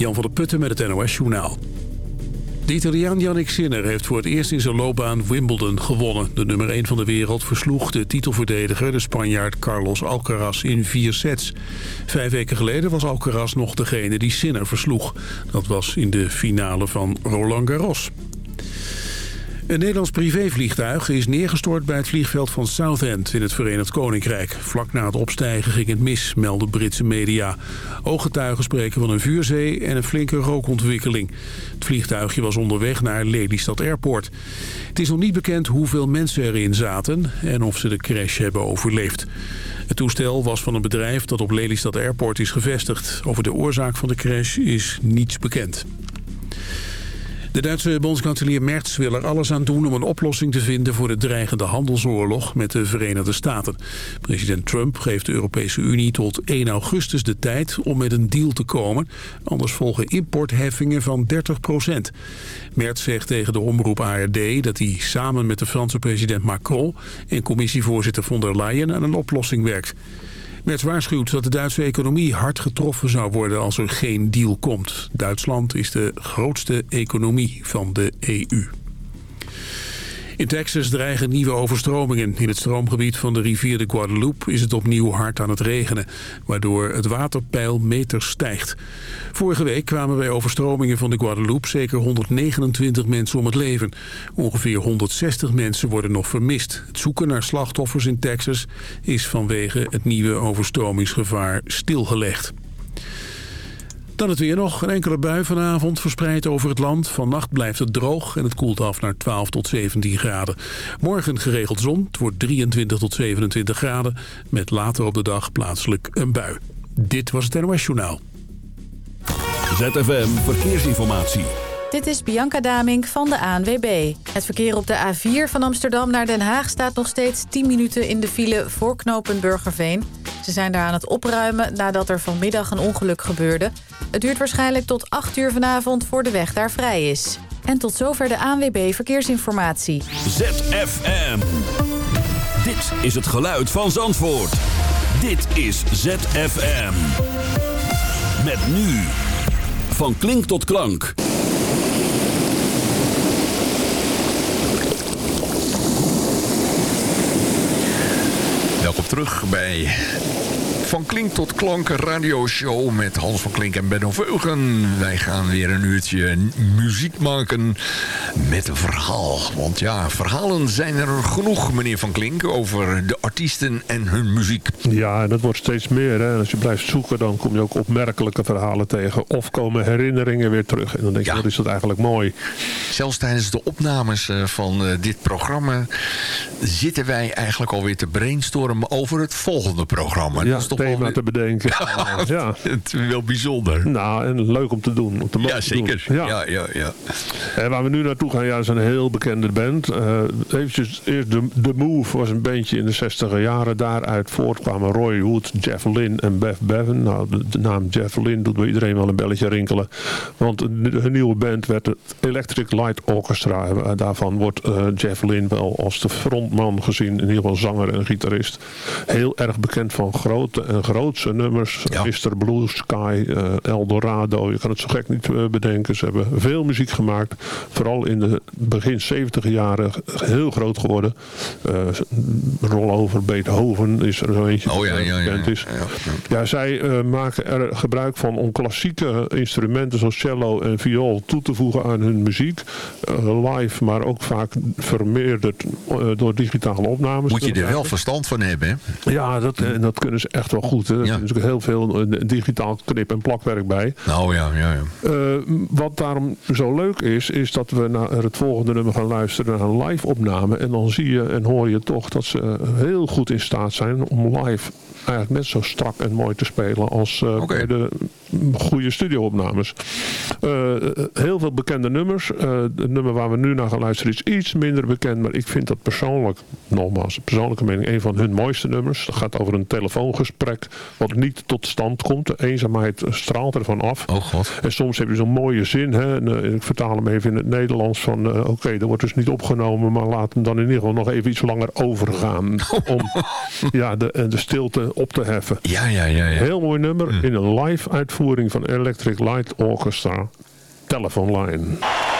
Jan van der Putten met het NOS Journaal. De Italiaan Yannick Sinner heeft voor het eerst in zijn loopbaan Wimbledon gewonnen. De nummer 1 van de wereld versloeg de titelverdediger, de Spanjaard Carlos Alcaraz, in vier sets. Vijf weken geleden was Alcaraz nog degene die Sinner versloeg. Dat was in de finale van Roland Garros. Een Nederlands privévliegtuig is neergestort bij het vliegveld van Southend in het Verenigd Koninkrijk. Vlak na het opstijgen ging het mis, melden Britse media. Ooggetuigen spreken van een vuurzee en een flinke rookontwikkeling. Het vliegtuigje was onderweg naar Lelystad Airport. Het is nog niet bekend hoeveel mensen erin zaten en of ze de crash hebben overleefd. Het toestel was van een bedrijf dat op Lelystad Airport is gevestigd. Over de oorzaak van de crash is niets bekend. De Duitse bondskanselier Merz wil er alles aan doen om een oplossing te vinden voor de dreigende handelsoorlog met de Verenigde Staten. President Trump geeft de Europese Unie tot 1 augustus de tijd om met een deal te komen. Anders volgen importheffingen van 30 procent. Merz zegt tegen de omroep ARD dat hij samen met de Franse president Macron en commissievoorzitter von der Leyen aan een oplossing werkt. Merz waarschuwt dat de Duitse economie hard getroffen zou worden als er geen deal komt. Duitsland is de grootste economie van de EU. In Texas dreigen nieuwe overstromingen. In het stroomgebied van de rivier de Guadeloupe is het opnieuw hard aan het regenen, waardoor het waterpeil meters stijgt. Vorige week kwamen bij overstromingen van de Guadeloupe zeker 129 mensen om het leven. Ongeveer 160 mensen worden nog vermist. Het zoeken naar slachtoffers in Texas is vanwege het nieuwe overstromingsgevaar stilgelegd. Dan het weer nog. Een enkele bui vanavond verspreid over het land. Vannacht blijft het droog en het koelt af naar 12 tot 17 graden. Morgen geregeld zon. Het wordt 23 tot 27 graden. Met later op de dag plaatselijk een bui. Dit was het NOS Journaal. ZFM Verkeersinformatie. Dit is Bianca Damink van de ANWB. Het verkeer op de A4 van Amsterdam naar Den Haag staat nog steeds 10 minuten in de file voor knopen Burgerveen. Ze zijn daar aan het opruimen nadat er vanmiddag een ongeluk gebeurde. Het duurt waarschijnlijk tot 8 uur vanavond voor de weg daar vrij is. En tot zover de ANWB Verkeersinformatie. ZFM. Dit is het geluid van Zandvoort. Dit is ZFM. Met nu. Van klink tot klank. Terug bij Van Klink tot Klank radioshow met Hans van Klink en Benno Veugen. Wij gaan weer een uurtje muziek maken met een verhaal. Want ja, verhalen zijn er genoeg, meneer Van Klink, over de artiesten en hun muziek. Ja, en dat wordt steeds meer. Hè. Als je blijft zoeken, dan kom je ook opmerkelijke verhalen tegen. Of komen herinneringen weer terug. En dan denk je, Ja. wat is dat eigenlijk mooi. Zelfs tijdens de opnames eh, van eh, dit programma zitten wij eigenlijk alweer te brainstormen over het volgende programma. Ja, dat is toch thema te bedenken. ja. Het is wel bijzonder. Nou, en leuk om te doen. Om te Ja, zeker. doen. Ja, ja, ja. En waar we nu naartoe gaan, ja, is een heel bekende band. Eh eventjes, eerst de, The Move was een bandje in de 60 jaren. Daaruit voortkwamen Roy Wood, Jeff Lynne en Bev Bevan. Nou, de, de naam Jeff Lynne doet bij iedereen wel een belletje rinkelen. Want de- hun nieuwe band werd het Electric Light Orchestra. En daarvan wordt eh, Jeff Lynne wel als de frontman gezien. In ieder geval zanger en gitarist. Heel erg bekend van grote grootse nummers. Ja. Mr. Blue Sky, eh, Eldorado. Je kan het zo gek niet eh, bedenken. Ze hebben veel muziek gemaakt. Vooral in de begin 70 jaren heel groot geworden. Eh Rollover Beethoven is er zo eentje Oh ja, ja, ja. bekend is. ja, zij maken er gebruik van om klassieke instrumenten zoals cello en viool toe te voegen aan hun muziek. Live, maar ook vaak vermeerderd door digitale opnames. Moet je er wel verstand van hebben, hè? Ja, dat, en dat kunnen ze echt wel goed. Hè. Er Ja. is natuurlijk heel veel eh, digitaal knip- en plakwerk bij. Nou ja, ja, ja. Eh, wat daarom zo leuk is, is dat we naar het volgende nummer gaan luisteren naar een live opname. En dan zie je en hoor je toch dat ze heel goed in staat zijn om live eigenlijk net zo strak en mooi te spelen als eh, bij de goede studioopnames. Eh, heel veel bekende nummers. Eh, het nummer waar we nu naar gaan luisteren is iets minder bekend, maar ik vind dat persoonlijk, nogmaals, persoonlijke mening, een van hun mooiste nummers. Het gaat over een telefoongesprek wat niet tot stand komt. De eenzaamheid straalt ervan af. Oh god. En soms heb je zo'n mooie zin. Hè? En, eh, ik vertaal hem even in het Nederlands. Van oké, dat wordt dus niet opgenomen. Maar laat hem dan in ieder geval nog even iets langer overgaan. om ja, de, de stilte op te heffen. Ja, ja, ja. ja. Heel mooi nummer in een live uitvoering. Uitvoering van Electric Light Orchestra, Telephone Line.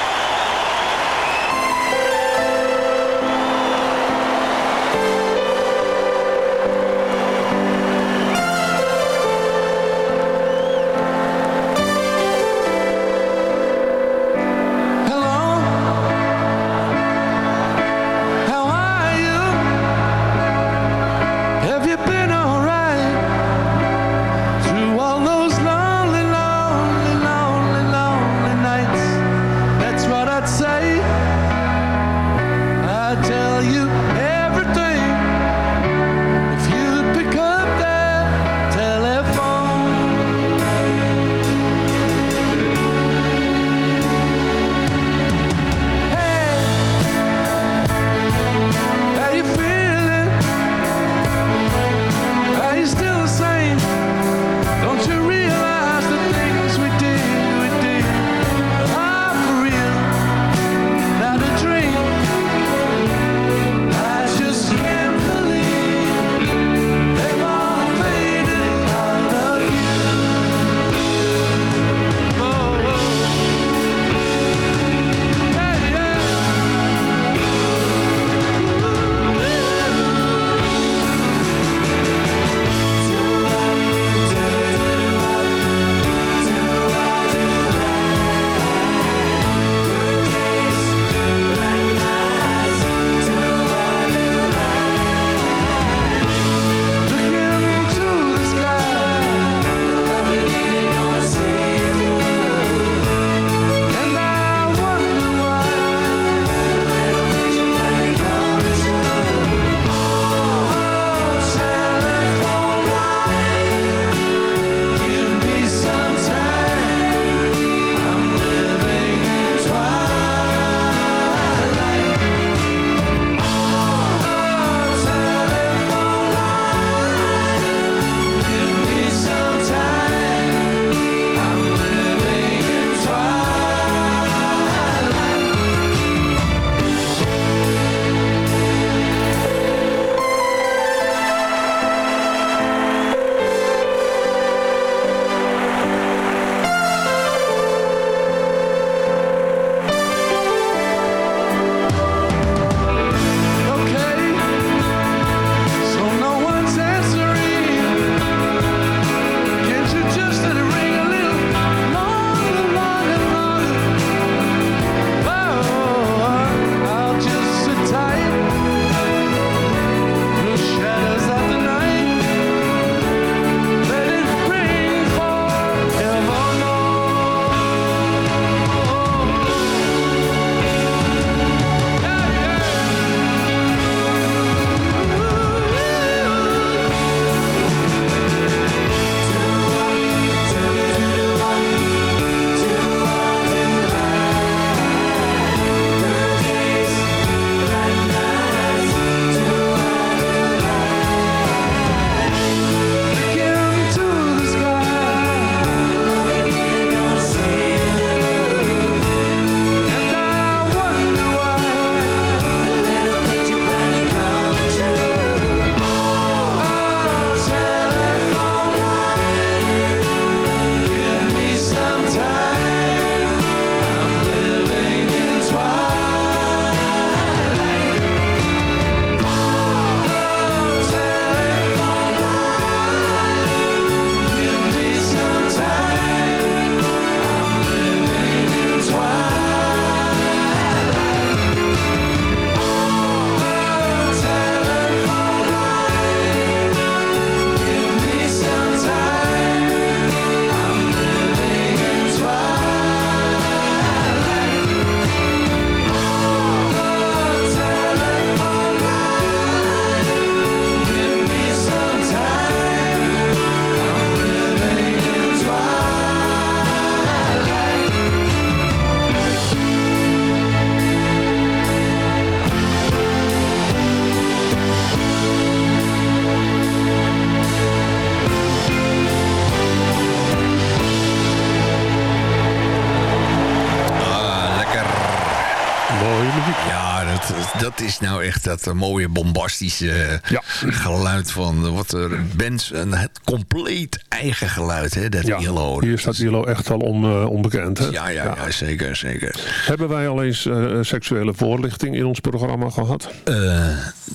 Echt dat eh, mooie bombastische ja. geluid van wat er bands en het compleet eigen geluid, hè, dat Ja, ILO. hier staat ILO echt on, eh, onbekend. Hè? Ja, ja, ja, zeker, zeker. Hebben wij al eens eh, seksuele voorlichting in ons programma gehad? Eh,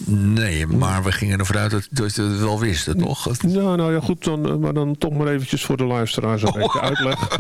nee, maar we gingen ervan uit dat, dat je het wel wisten, toch? Ja, nou ja, goed. Dan, maar dan toch maar eventjes voor de luisteraars een beetje uitleg.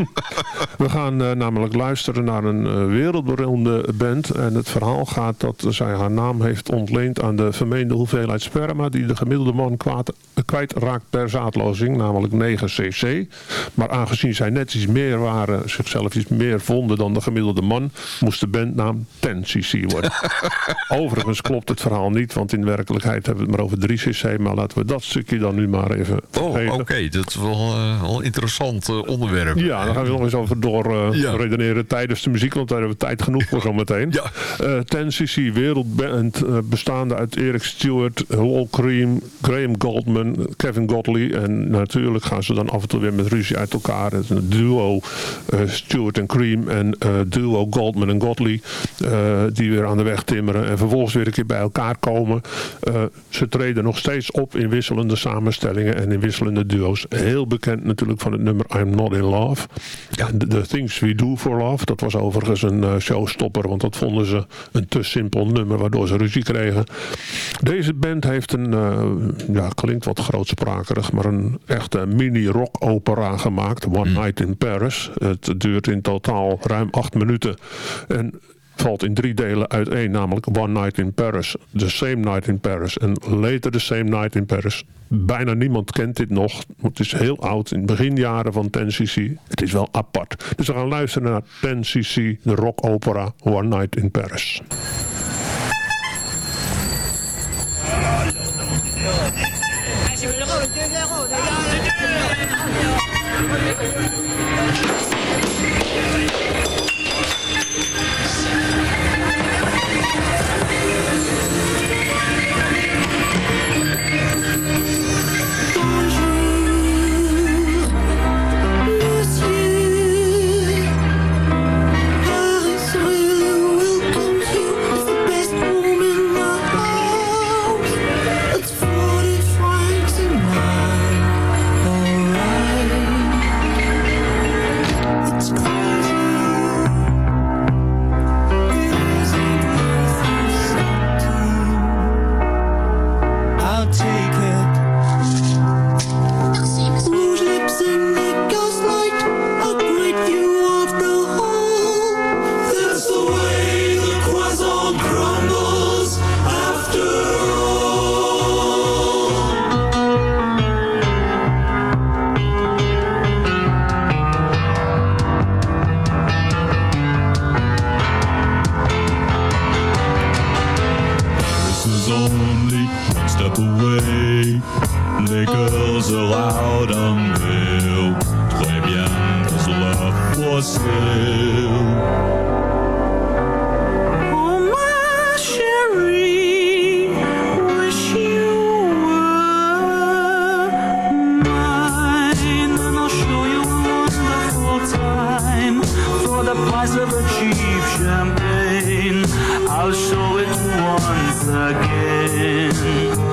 We gaan namelijk luisteren naar een wereldberoemde band. En het verhaal gaat dat zij haar naam heeft ontleend aan de vermeende hoeveelheid sperma... die de gemiddelde man kwaad, kwijtraakt per namelijk 9 cc. Maar aangezien zij net iets meer waren, zichzelf iets meer vonden dan de gemiddelde man... moest de bandnaam 10 cc worden. Overigens klopt het verhaal niet, want in werkelijkheid hebben we het maar over 3 cc. Maar laten we dat stukje dan nu maar even Oh, oké, dat is wel, eh, een interessant eh, onderwerp. Ja, daar gaan we nog eens over door Ja. redeneren tijdens de muziek, want daar hebben we tijd genoeg voor zometeen. Ja. Eh 10cc wereldband bestaande uit Eric Stewart, Lol Cream, Graham Goldman, Kevin Godley. En natuurlijk gaan ze dan af en toe weer met ruzie uit elkaar. Het duo eh, Stewart en Cream en eh, duo Goldman en Godley. eh, die weer aan de weg timmeren en vervolgens weer een keer bij elkaar komen. Ze treden nog steeds op in wisselende samenstellingen en in wisselende duo's. Heel bekend natuurlijk van het nummer I'm Not In Love. Ja. The, The Things We Do For Love. Dat was overigens een showstopper, want dat vonden ze een te simpel nummer waardoor ze ruzie kregen. Deze band heeft een, ja klinkt wat grootsprakerig, maar een echte mini-rock opera gemaakt. One Night in Paris. Het duurt in totaal ruim acht minuten. En valt in drie delen uiteen, namelijk One Night in Paris, The Same Night in Paris en Later The Same Night in Paris. Bijna niemand kent dit nog. Het is heel oud, in de beginjaren van 10cc. Het is wel apart. Dus we gaan luisteren naar 10cc, de rockopera One Night in Paris. Nagsimula ko, nagsimula ako. Nagsimula ako. step away. Les girls are loud on bill. Très bien, cause love oh, for sale. of a cheap champagne. I'll show it once again.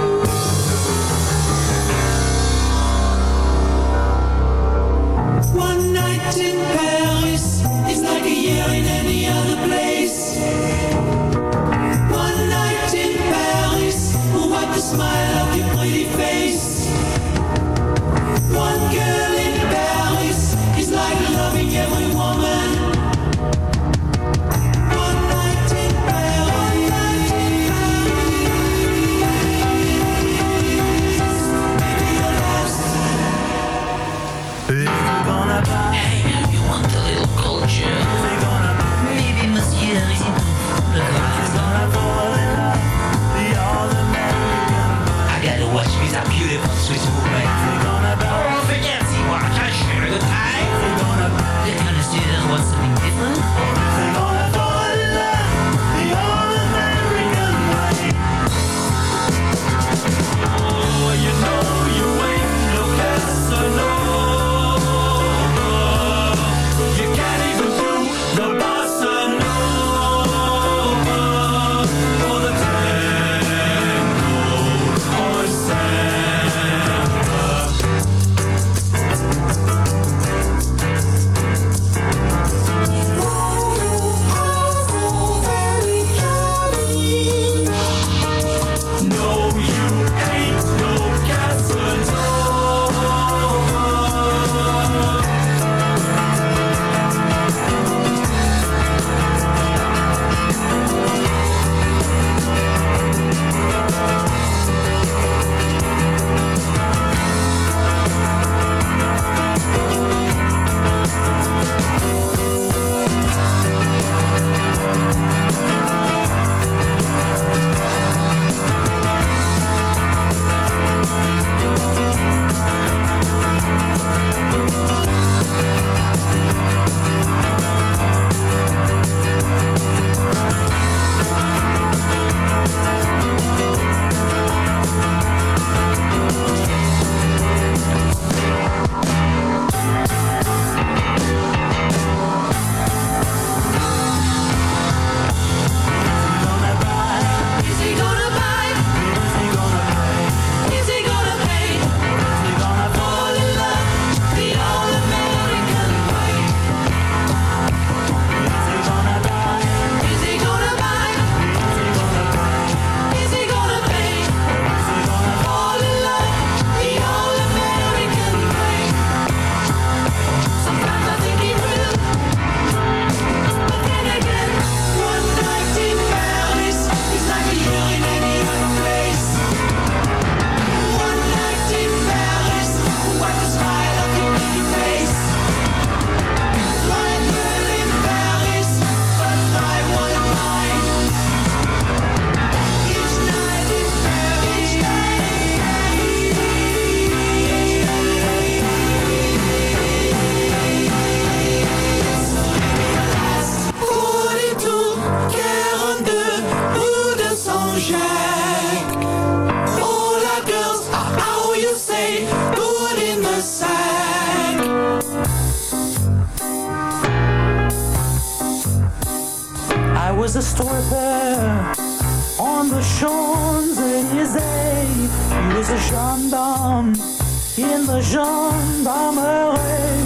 sweet. A stripper on the Champs-Élysées. He was a gendarme in the gendarmerie.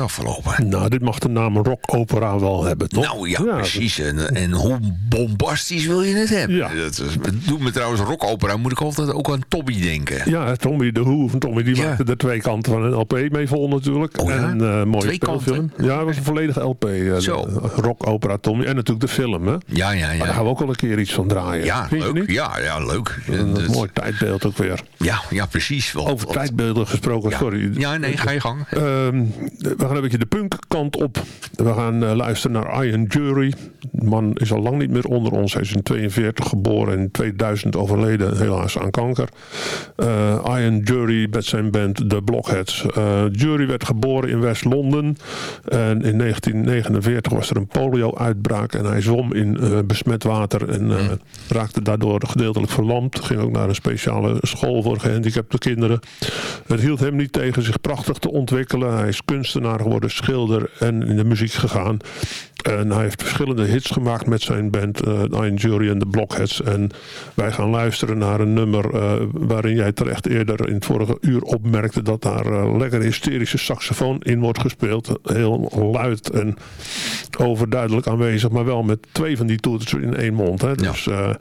Afgelopen. Nou, dit mag de naam rock opera wel hebben, toch? Nou ja, precies. En, en hoe bombastisch wil je het hebben? Ja. Dat is, doet me trouwens rockopera, moet ik altijd ook aan Tommy denken. Ja, Tommy de Who van Tommy, die Ja. maakte de twee kanten van een LP mee vol natuurlijk. Oh ja? En een mooie Twee kanten? Ja, het was een volledige LP. eh, Zo. Rock opera Tommy. En natuurlijk de film, hè? Ja, ja, Maar daar gaan ja. we ook wel een keer iets van draaien. Ja, leuk. Ja, ja, leuk. Een Dat- mooi tijdbeeld ook weer. Ja, ja, precies. Over wat- tijdbeelden gesproken, ja. sorry. Ja, nee, ga je gang. Ehm, we gaan een beetje de punkkant op. We gaan eh, luisteren naar Ian Jury. De man is al lang niet meer onder ons. Hij is in 42 geboren en in 2000 overleden, helaas aan kanker. Eh, Ian Jury met zijn band The Blockheads. Eh, Jury werd geboren in West-Londen. En in 1949 was er een polio-uitbraak. En hij zwom in besmet water en eh, raakte daardoor gedeeltelijk verlamd. Ging ook naar een speciale school voor gehandicapte kinderen. Het hield hem niet tegen zich prachtig te ontwikkelen. Hij is kunstenaar geworden, schilder en in de muziek gegaan. En hij heeft verschillende hits gemaakt met zijn band uh, Iron Jury en de Blockheads. En wij gaan luisteren naar een nummer uh, waarin jij terecht eerder in het vorige uur opmerkte dat daar uh, lekker hysterische saxofoon in wordt gespeeld. Heel luid en overduidelijk aanwezig, maar wel met twee van die toetsen in één mond. Hè. Dus ja.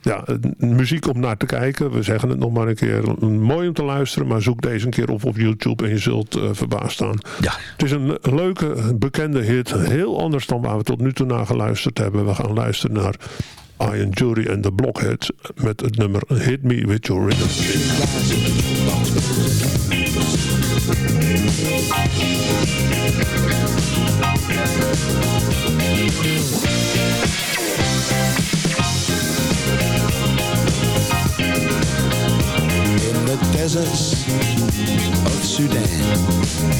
ja, muziek om naar te kijken. We zeggen het nog maar een keer. Mooi om te luisteren, maar zoek deze een keer op op YouTube en je zult verbaasd staan. Ja. Het is een leuke, bekende hit. Heel anders dan waar we tot nu toe naar geluisterd hebben. We gaan luisteren naar Iron Jury en de Blockheads met het nummer Hit Me With Your Rhythm. The deserts of Sudan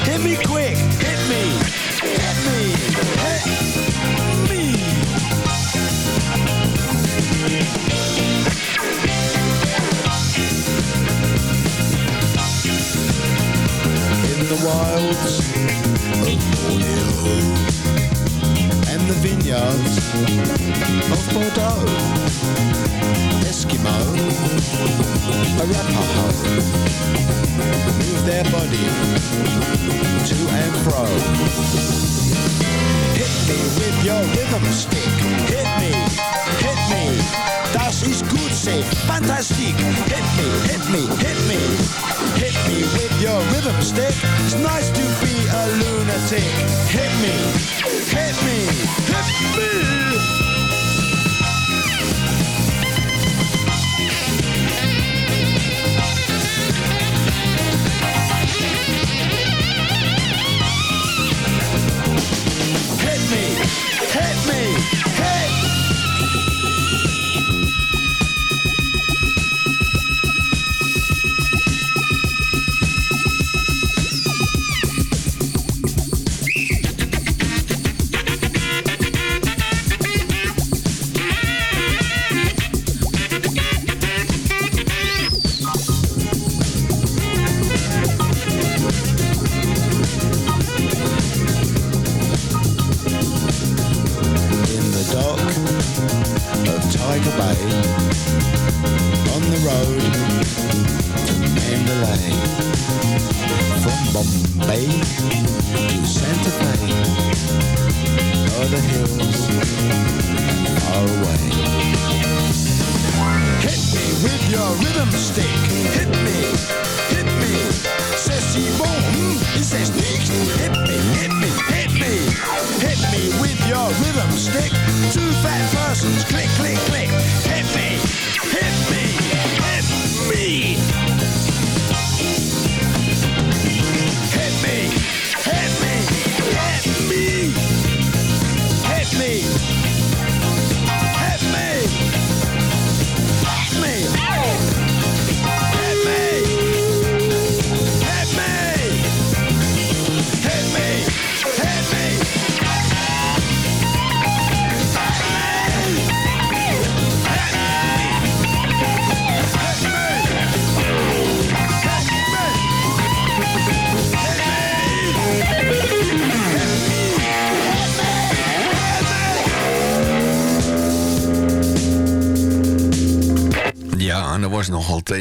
Tiger Bay on the road to Mandalay from Bombay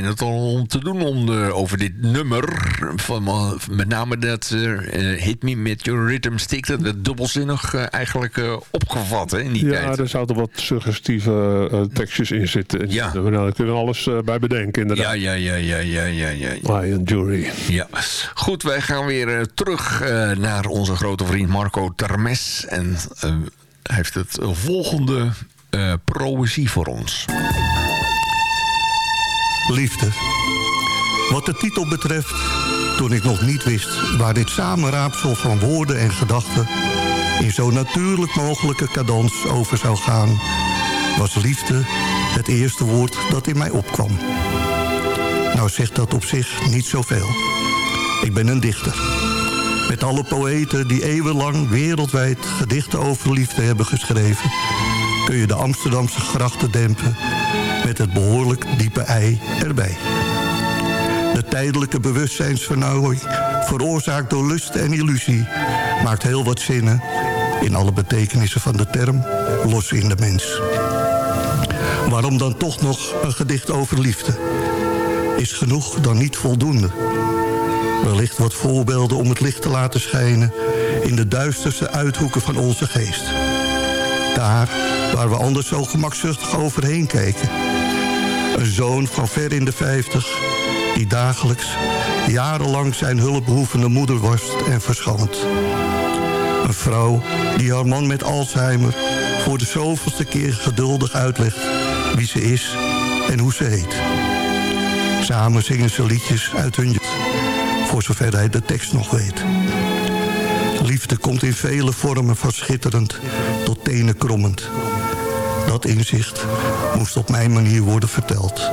een en het ander om te doen om de, over dit nummer. Van, eh, met name dat eh, Hit Me Met Your Rhythm Stick. Dat werd dubbelzinnig eh, eigenlijk opgevat hè, in die Ja, tijd. er zaten wat suggestieve tekstjes in zitten. Ja. Nou, daar kunnen we alles eh, bij bedenken, inderdaad. Ja, ja, ja, ja, ja, ja, ja. Lion Jury. Ja, goed, wij gaan weer terug naar onze grote vriend Marco Termes. En hij heeft het volgende eh proëzie voor ons. Liefde. Wat de titel betreft, toen ik nog niet wist... waar dit samenraapsel van woorden en gedachten... in zo natuurlijk mogelijke cadans over zou gaan... was liefde het eerste woord dat in mij opkwam. Nou zegt dat op zich niet zoveel. Ik ben een dichter. Met alle poëten die eeuwenlang wereldwijd gedichten over liefde hebben geschreven... kun je de Amsterdamse grachten dempen met het behoorlijk diepe ei erbij. De tijdelijke bewustzijnsvernauwing, veroorzaakt door lust en illusie... maakt heel wat zinnen, in alle betekenissen van de term, los in de mens. Waarom dan toch nog een gedicht over liefde? Is genoeg dan niet voldoende? Wellicht wat voorbeelden om het licht te laten schijnen... in de duisterste uithoeken van onze geest. Daar waar we anders zo gemakzuchtig overheen kijken. Een zoon van ver in de vijftig die dagelijks jarenlang zijn hulpbehoevende moeder was en verschoont. Een vrouw die haar man met Alzheimer voor de zoveelste keer geduldig uitlegt wie ze is en hoe ze heet. Samen zingen ze liedjes uit hun voor zover hij de tekst nog weet. Liefde komt in vele vormen van schitterend tot tenen krommend. Dat inzicht moest op mijn manier worden verteld.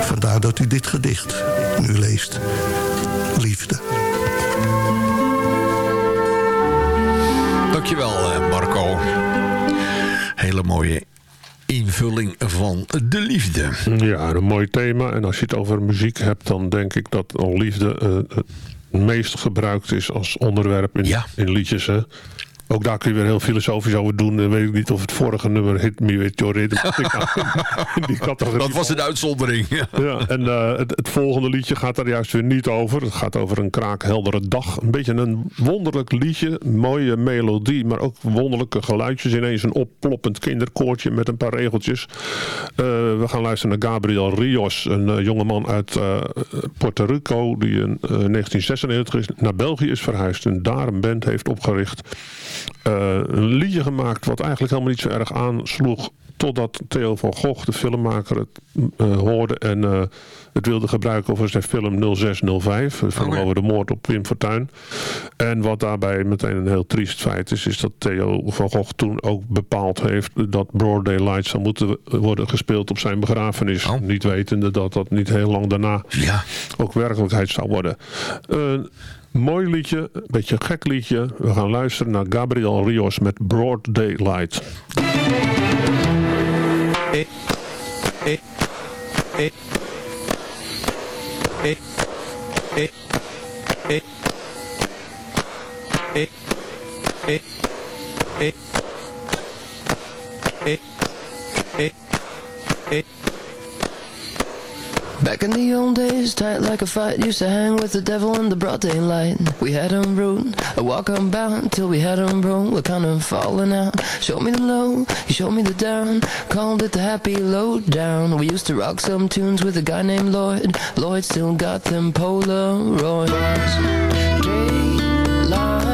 Vandaar dat u dit gedicht nu leest. Liefde. Dankjewel, eh, Marco. Hele mooie invulling van de liefde. Ja, een mooi thema. En als je het over muziek hebt, dan denk ik dat al liefde eh, het meest gebruikt is als onderwerp in, Ja. in liedjes. Hè? Ook daar kun je weer heel filosofisch over doen. Dan weet ik niet of het vorige nummer Hit Me With Your Rhythm in die categorie Dat was een uitzondering. Ja, en eh, het, het volgende liedje gaat daar juist weer niet over. Het gaat over een kraakheldere dag. Een beetje een wonderlijk liedje. Mooie melodie, maar ook wonderlijke geluidjes. Ineens een opploppend kinderkoortje met een paar regeltjes. Eh, we gaan luisteren naar Gabriel Rios. Een eh, jongeman uit Puerto Rico. Die in eh, 1996 is, naar België is verhuisd. En daar een band heeft opgericht. Eh, een liedje gemaakt wat eigenlijk helemaal niet zo erg aansloeg. Totdat Theo van Gogh, de filmmaker, het eh, hoorde en eh, het wilde gebruiken voor zijn film 0605. Een film over de moord op Wim Fortuyn. En wat daarbij meteen een heel triest feit is, is dat Theo van Gogh toen ook bepaald heeft dat Broad Daylight zou moeten worden gespeeld op zijn begrafenis. Oh. Niet wetende dat dat niet heel lang daarna Ja. ook werkelijkheid zou worden. Een mooi liedje, een beetje gek liedje. We gaan luisteren naar Gabriel Rios met Broad Daylight. Back in the old days, tight like a fight, used to hang with the devil in the broad daylight. We had him rude, a walk unbound, till we had him broke, we're kind of falling out. Showed me the low, he showed me the down, called it the happy low down. We used to rock some tunes with a guy named Lloyd, Lloyd still got them Polaroids. Daylight,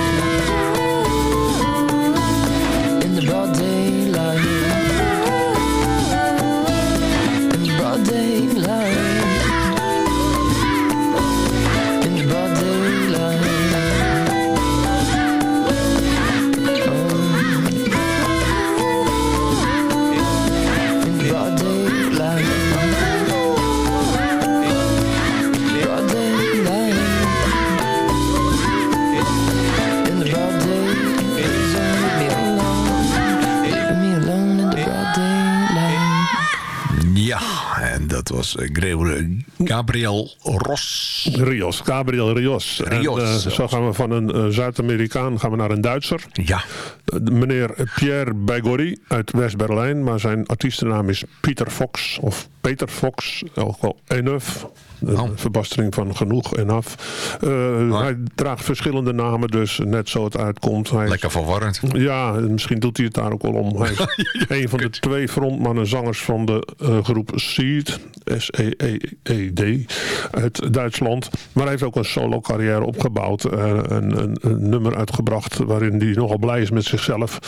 Was Gabriel- Ros. Rios, Gabriel Rios. Rios, En, eh, zo gaan we van een eh, Zuid-Amerikaan gaan we naar een Duitser. Ja. Meneer Pierre Baigori uit West-Berlijn. Maar zijn artiestennaam is Pieter Fox. Of Peter Fox. Ook wel Enough. Een Oh. verbastering van genoeg en af. Eh, Hij draagt verschillende namen, dus net zo het uitkomt. Hij is- Lekker verwarrend. ja, en misschien doet hij het daar ook wel om. Hij is een van de twee frontmannen zangers van de eh, groep Seed, S-E-E-D, uit Duitsland. Maar hij heeft ook een solo carrière opgebouwd. eh, een, een, een nummer uitgebracht waarin hij nogal blij is met zichzelf.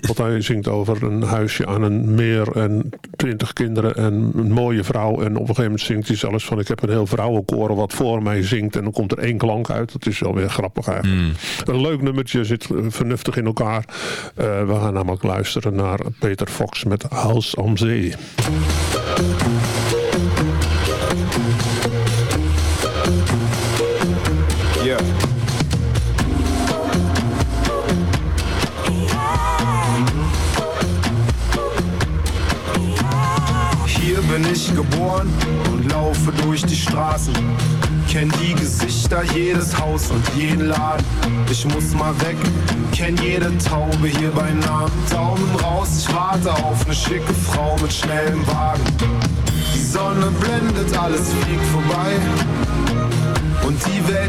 Want hij zingt over een huisje aan een meer en twintig kinderen en een mooie vrouw. En op een gegeven moment zingt hij zelfs van ik heb een heel vrouwenkoor wat voor mij zingt. En dan komt er één klank uit. Dat is wel weer grappig eigenlijk. Een leuk nummertje, zit vernuftig in elkaar. Eh, we gaan namelijk luisteren naar Peter Fox met Haus am Zee. Geboren und laufe durch die Straßen. Kenn die Gesichter, jedes Haus und jeden Laden. Ich muss mal weg, kenn jede Taube hier bei Namen. Daumen raus, ich warte auf eine schicke Frau mit schnellem Wagen. Die Sonne blendet, alles fliegt vorbei.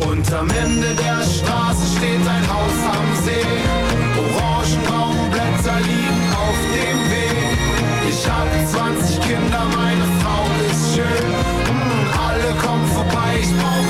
Und am Ende der Straße steht ein Haus am See. Orangenbaumblätter liegen auf dem Weg. Ich hab 20 Kinder, meine Frau ist schön. Mm, alle kommen vorbei, ich brauch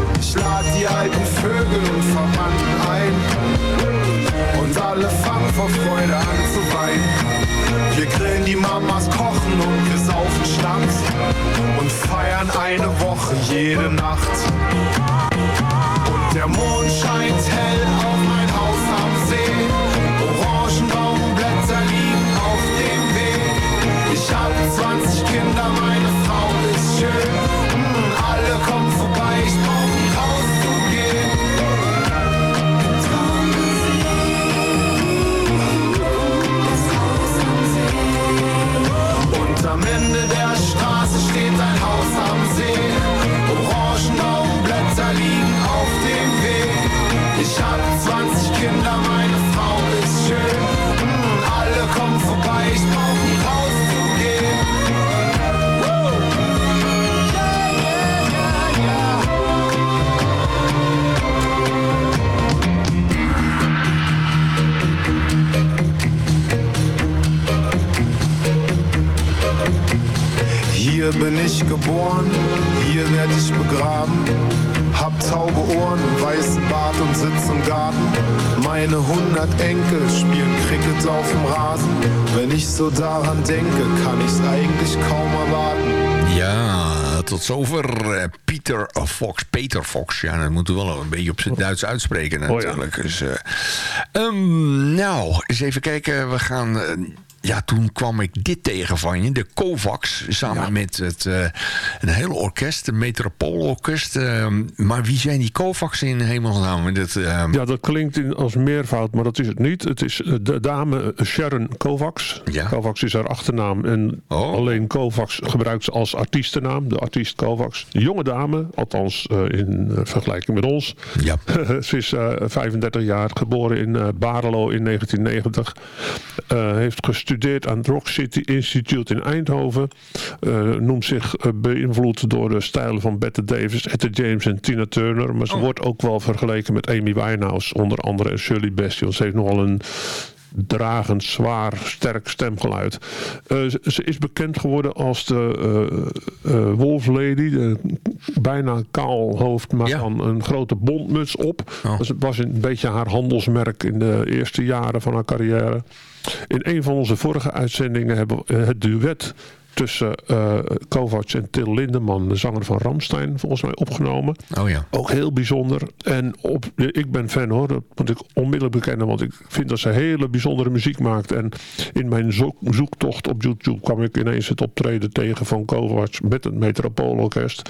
Ich lade die alten Vögel und Verwandten ein und alle fangen vor Freude an zu weinen. Wir grillen die Mamas, kochen und wir saufen Schnaps und feiern eine Woche jede Nacht. Und der Mond scheint hell auf tot zover eh, Pieter Fox. Peter Fox. Ja, dat moeten we wel een beetje op zijn Duits uitspreken natuurlijk. Dus, eh, ehm, nou, eens even kijken. We gaan... eh, ja, toen kwam ik dit tegen van je. De Kovacs, samen met het, eh, een hele orkest. De Metropoolorkest. eh, maar wie zijn die Kovacs in hemelsnaam? Dat, eh, Ja, dat klinkt in, als meervoud, maar dat is het niet. Het is eh, de dame Sharon Kovacs. Kovacs is haar achternaam. En Oh. alleen Kovacs gebruikt ze als artiestennaam. De artiest Kovacs. Een jonge dame, althans eh, in eh, vergelijking met ons. Ja. ze is eh, 35 jaar, geboren in eh Barelo in 1990. Eh, heeft gestudeerd aan het Rock City Institute in Eindhoven. Eh, noemt zich eh, beïnvloed door de stijlen van Bette Davis, Etta James en Tina Turner. Maar ze wordt ook wel vergeleken met Amy Winehouse, onder andere en Shirley Bassey. Ze heeft nogal een dragend, zwaar, sterk stemgeluid. Eh, ze, is bekend geworden als de eh eh, Wolf Lady. De, bijna kaal hoofd, maar dan een grote bondmuts op. Dat was een beetje haar handelsmerk in de eerste jaren van haar carrière. In een van onze vorige uitzendingen hebben we het duet tussen eh Kovacs en Till Lindemann, de zanger van Ramstein, volgens mij opgenomen. Oh ja. Ook heel bijzonder. En op, ik ben fan hoor, dat moet ik onmiddellijk bekennen, want ik vind dat ze hele bijzondere muziek maakt. En in mijn zoek- zoektocht op YouTube kwam ik ineens het optreden tegen van Kovacs met het Metropoolorkest.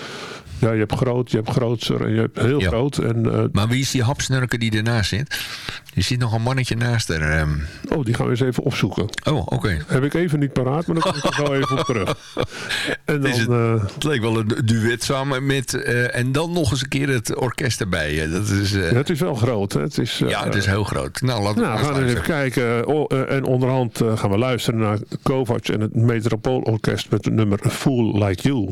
Ja, je hebt groot, je hebt grootser en je hebt heel Ja. groot. En, eh, Maar wie is die hapsnurker die ernaast zit? Er zit nog een mannetje naast haar. ehm. Oh, die gaan we eens even opzoeken. Oh, oké. Heb ik even niet paraat, maar dan kom ik er zo even op terug. En dan, Het, eh, het leek wel een duet samen met... eh, en dan nog eens een keer het orkest erbij. Dat is, ja, het is wel groot. Hè? Het is, ja, het is heel groot. Nou, laten we Nou, we gaan eens even kijken. Oh, en onderhand gaan we luisteren naar Kovacs en het Metropoolorkest met het nummer Fool Like You.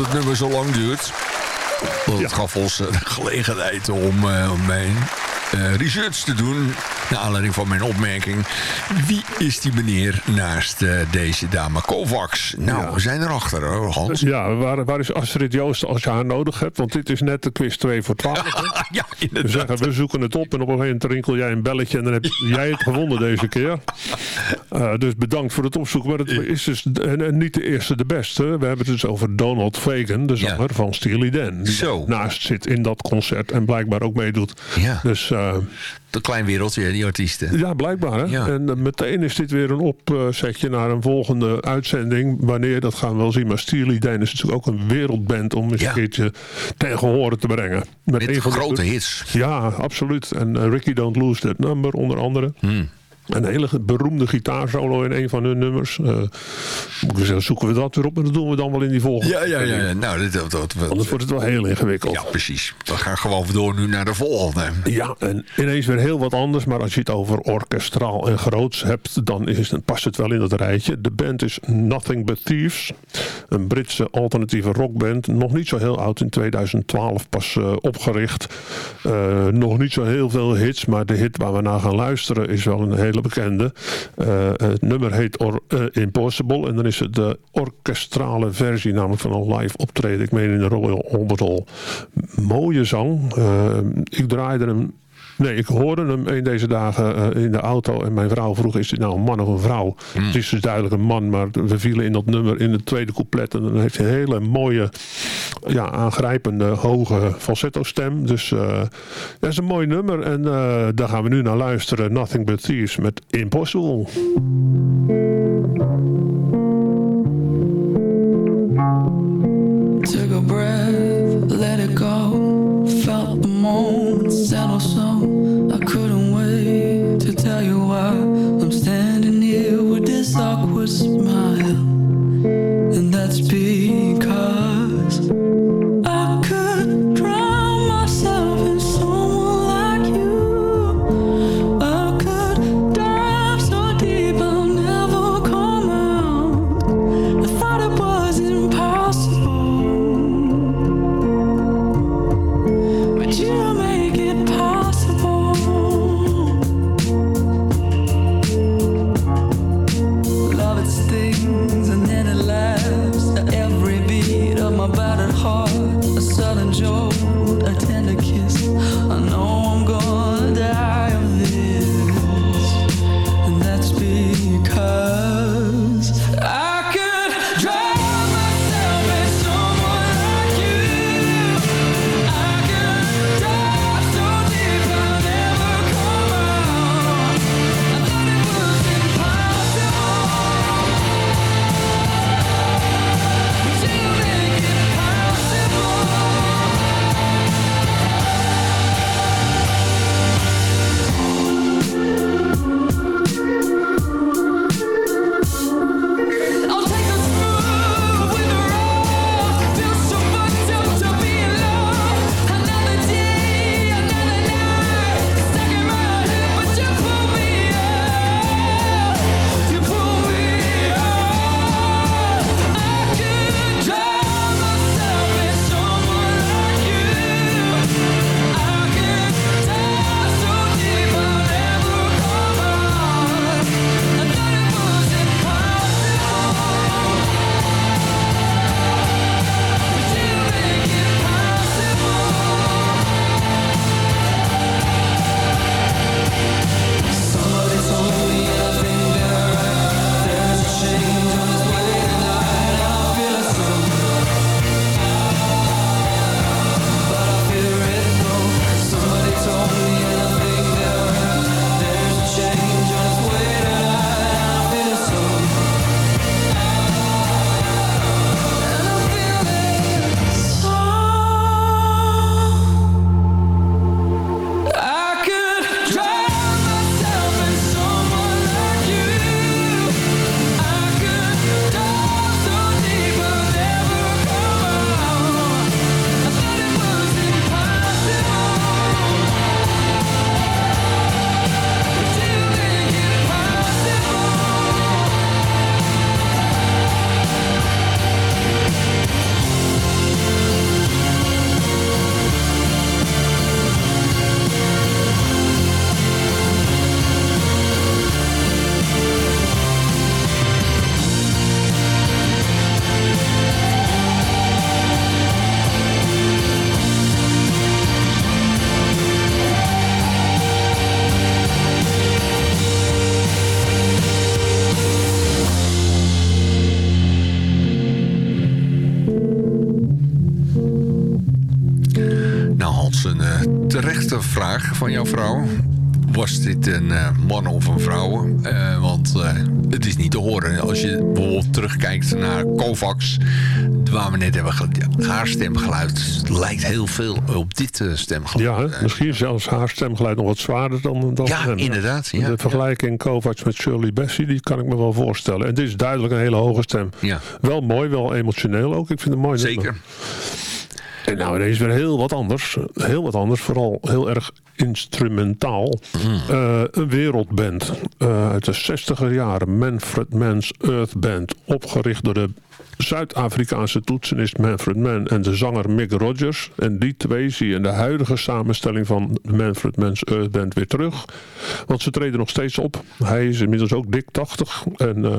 Het nummer zo lang duurt. Want het gaf ons eh, de gelegenheid om, eh, om mijn eh, research te doen. Naar aanleiding van mijn opmerking. Wie is die meneer naast eh, deze dame Kovacs? Nou, we zijn erachter hoor, Hans. Ja, waar, waar is Astrid Joost als je haar nodig hebt? Want dit is net de quiz 2 voor 12. ja, we zeggen, we zoeken het op en op een gegeven moment rinkel jij een belletje en dan heb jij het gewonnen deze keer. Uh, dus bedankt voor het opzoeken. Maar het is dus en, en niet de eerste de beste. We hebben het dus over Donald Fagan, de zanger ja. van Steely Dan. Die Zo. naast zit in dat concert en blijkbaar ook meedoet. Ja. Dus... Uh, een klein wereldje, die artiesten. Ja, blijkbaar. Hè? Ja. En uh, meteen is dit weer een opzetje naar een volgende uitzending. Wanneer, dat gaan we wel zien. Maar Steely Dan is natuurlijk ook een wereldband om eens Ja. een keertje tegen horen te brengen. Met de- grote hits. Ja, absoluut. En uh, Ricky Don't Lose That Number onder andere. Hmm. Een hele beroemde gitaarsolo in een van hun nummers. Uh, moet ik zeggen, zoeken we dat weer op en dat doen we dan wel in die volgende. Ja, ja, ja. ja. Nou, dit, dat, dat, Anders wordt het wel heel ingewikkeld. Ja, precies. We gaan gewoon door nu naar de volgende. Ja, en ineens weer heel wat anders. Maar als je het over orkestraal en groots hebt, dan is past het wel in dat rijtje. De band is Nothing But Thieves. Een Britse alternatieve rockband. Nog niet zo heel oud, in 2012 pas uh, opgericht. Uh, nog niet zo heel veel hits, maar de hit waar we naar gaan luisteren is wel een hele bekende. Uh, het nummer heet Or, Impossible. En dan is het de orkestrale versie, namelijk van een live optreden. Ik meen in de Royal Albert Hall. Mooie zang. Uh, ik draaide hem Nee, ik hoorde hem een deze dagen uh, in de auto en mijn vrouw vroeg, is dit nou een man of een vrouw? Mm. Het is dus duidelijk een man, maar we vielen in dat nummer in het tweede couplet en dan heeft hij een hele mooie, ja, aangrijpende, hoge falsetto stem. Dus uh, dat is een mooi nummer en uh, daar gaan we nu naar luisteren. Nothing But Thieves met Impossible. Terechte vraag van jouw vrouw. Was dit een eh, man of een vrouw? Eh, want eh, het is niet te horen. Als je bijvoorbeeld terugkijkt naar Kovacs... waar we net hebben haar stemgeluid... lijkt heel veel op dit stemgeluid. Ja, hè? misschien zelfs haar stemgeluid nog wat zwaarder dan, dan Ja, inderdaad, ja, de ja. vergelijking Kovacs met Shirley Bassey, die kan ik me wel voorstellen. En dit is duidelijk een hele hoge stem. Ja. Wel mooi, wel emotioneel ook. Ik vind het mooi. Zeker. nummer. En nou, deze is weer heel wat anders. Heel wat anders, vooral heel erg instrumentaal. Hmm. Eh, een wereldband eh, uit de 60er jaren. Manfred Mann's Earth Band. Opgericht door de Zuid-Afrikaanse toetsenist Manfred Mann en de zanger Mick Rogers. En die twee zie je in de huidige samenstelling van Manfred Mann's Earth Band weer terug. Want ze treden nog steeds op. Hij is inmiddels ook dik 80. En eh,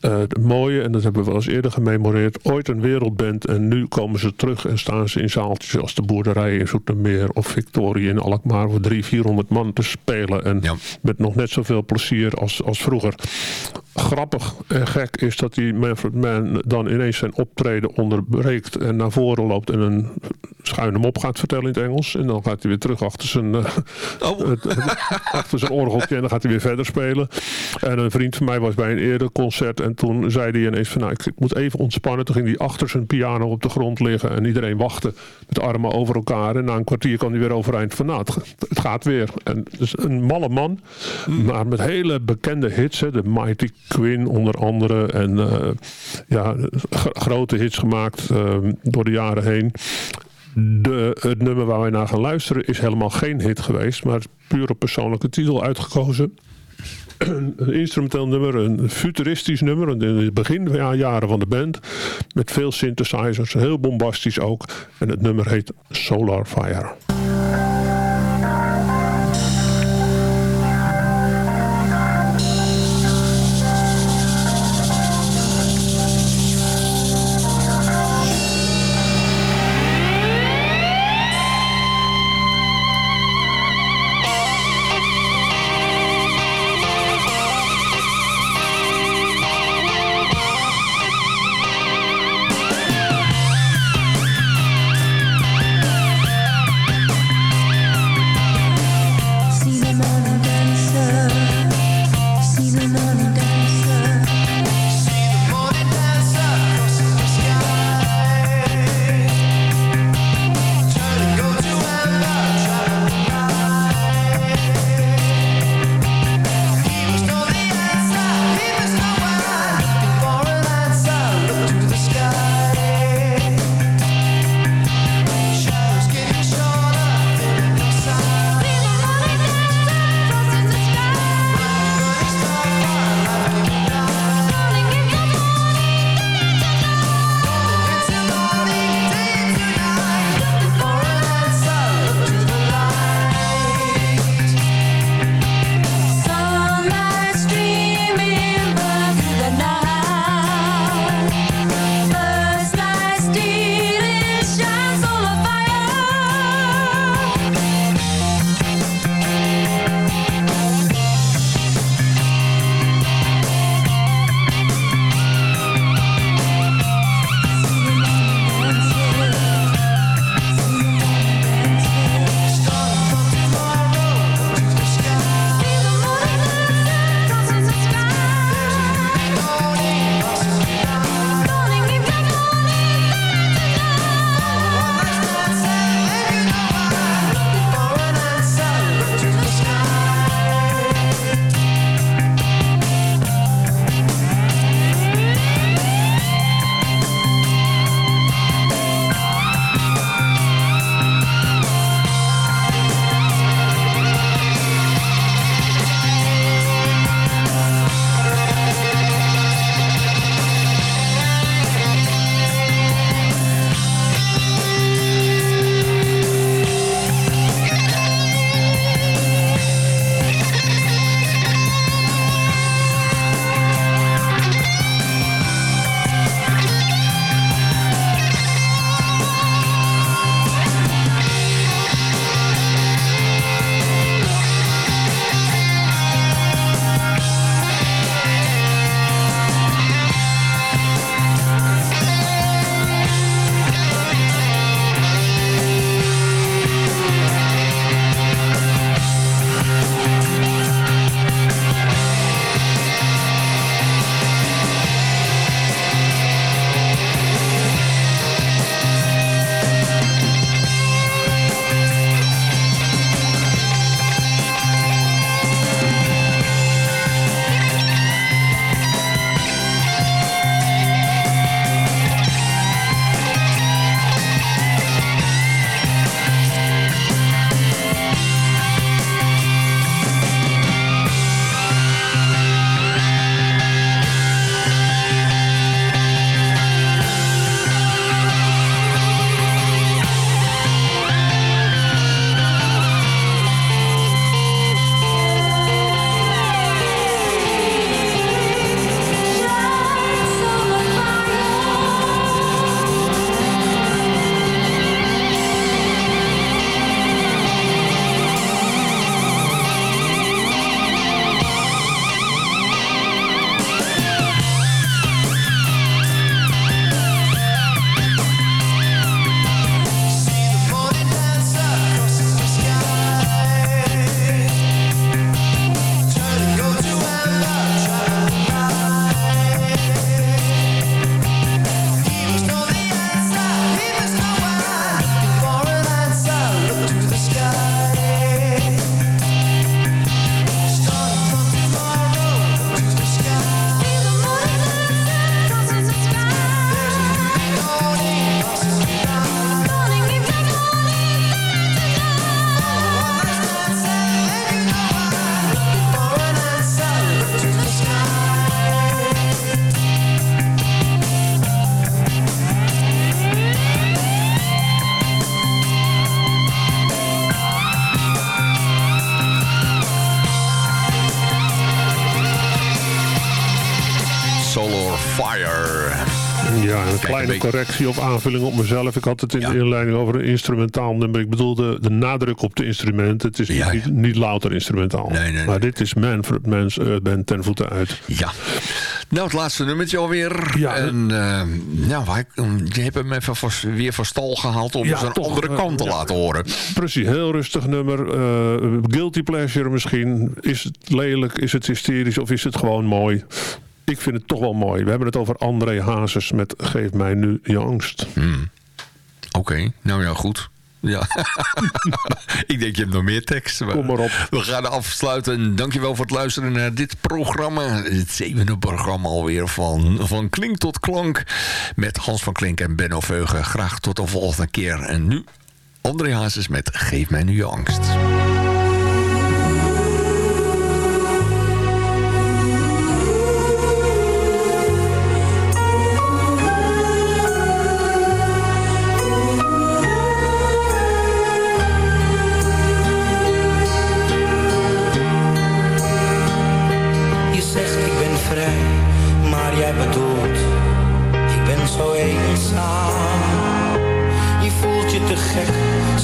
eh, het mooie, en dat hebben we wel eens eerder gememoreerd, ooit een wereldband en nu komen ze terug en staan ze in zaaltjes als de boerderij in Zoetermeer of Victoria in Alkmaar voor 300, 400 man te spelen en met nog net zoveel plezier als, als vroeger. Grappig en gek is dat die Manfred Mann dan ineens zijn optreden onderbreekt en naar voren loopt en een schuine mop gaat vertellen in het Engels en dan gaat hij weer terug achter zijn, eh, het- achter zijn orgeltje en dan gaat hij weer verder spelen. En een vriend van mij was bij een eerder concert en toen zei hij ineens van nou, ik, moet even ontspannen. Toen ging hij achter zijn piano op de grond liggen en iedereen wachtte met de armen over elkaar. En na een kwartier kwam hij weer overeind van nou, het, het gaat weer. En dus een malle man, maar met hele bekende hits. Hè, de Mighty Queen onder andere. En eh, ja, grote hits gemaakt eh, door de jaren heen. De, het nummer waar wij naar gaan luisteren is helemaal geen hit geweest, maar puur op persoonlijke titel uitgekozen. Een instrumenteel nummer, een futuristisch nummer, in de beginjaren van de band. Met veel synthesizers, heel bombastisch ook. En het nummer heet Solar Fire. Correctie of aanvulling op mezelf. Ik had het in Ja. de inleiding over een instrumentaal nummer. Ik bedoelde de nadruk op de instrumenten. Het is Ja, niet, niet louter instrumentaal. Nee, nee, maar dit is Manfred Mans Earth Band ten voeten uit. Ja. Nou, het laatste nummertje alweer. Ja. En uh, nou, je hebt hem even van- weer van stal gehaald om een toch, andere eh, kant te laten horen. Precies, heel rustig nummer. eh, guilty pleasure misschien. Is het lelijk, is het hysterisch of is het gewoon mooi? Ik vind het toch wel mooi. We hebben het over André Hazes met Geef mij nu je angst. Oké, nou ja, goed. Ja. ik denk je hebt nog meer tekst. Kom maar op. We gaan afsluiten. Dankjewel voor het luisteren naar dit programma. Het zevende programma alweer van, van Klink tot Klank. Met Hans van Klink en Benno Veugen. Graag tot de volgende keer. En nu André Hazes met Geef mij nu je angst.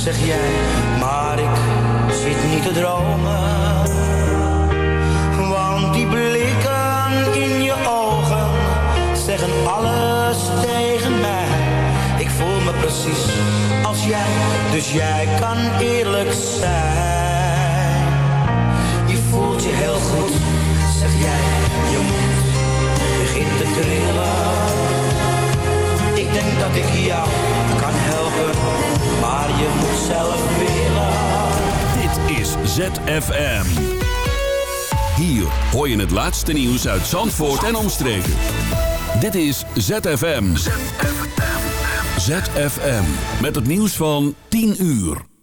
Zeg jij, maar ik zit niet te dromen. Want die blikken in je ogen zeggen alles tegen mij. Ik voel me precies als jij, dus jij kan eerlijk zijn. Je voelt je heel goed, zeg jij, je mond begint te trillen. Ik denk dat ik jou kan helpen, maar je moet zelf willen. Dit is ZFM. Hier hoor je het laatste nieuws uit Zandvoort en omstreken. Dit is ZFM. ZFM. Met het nieuws van 10 uur.